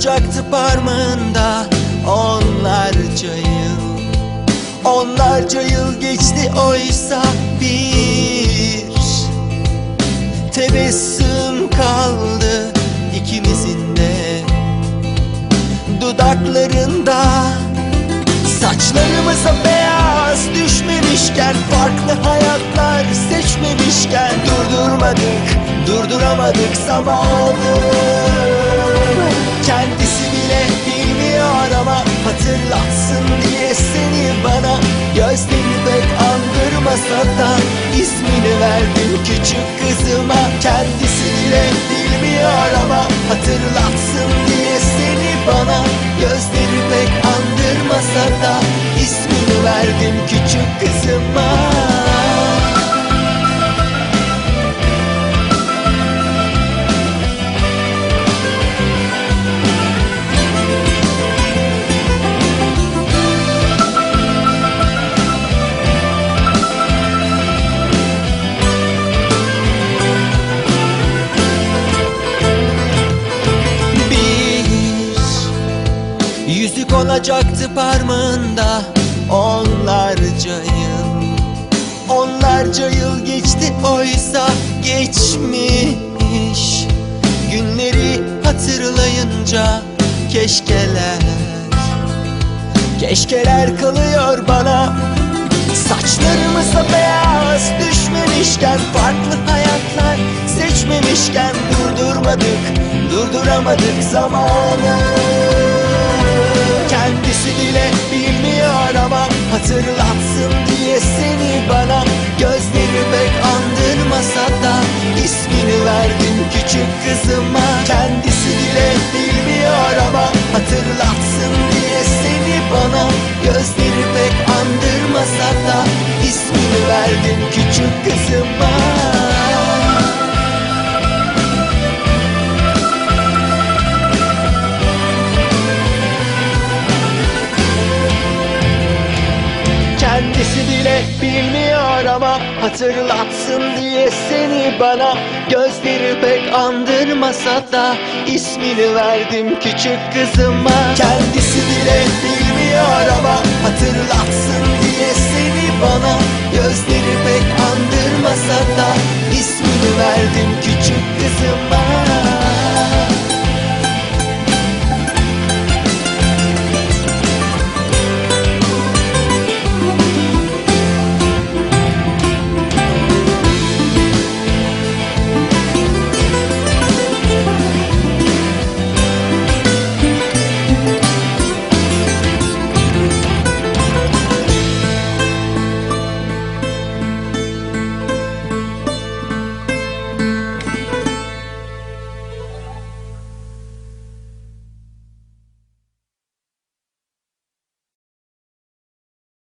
olacaktı parmağında onlarca yıl. Onlarca yıl geçti oysa bir Tebessüm kaldı ikimizin de. Dudaklarında Saçlarımıza beyaz düşmemişken Farklı hayatlar seçmemişken Durdurmadık, durduramadık zamanı Kendisi bile bilmiyor ama Hatırlatsın diye seni bana. Gözleri pek andırmasa da ismini verdim küçük kızıma. Kendisi bile bilmiyor yüzük olacaktı parmağında onlarca yıl. Onlarca yıl geçti oysa geçmiş. Günleri hatırlayınca keşkeler. Keşkeler kalıyor bana. Saçlarımıza beyaz düşmemişken Farklı hayatlar seçmemişken Durdurmadık, durduramadık zamanı Kendisi bile bilmiyor ama Hatırlatsın diye seni bana Kendisi bile bilmiyor ama Hatırlatsın diye seni bana. Gözleri pek andırmasa da ismini verdim küçük kızıma. Kendisi bile bilmiyor ama Hatırlatsın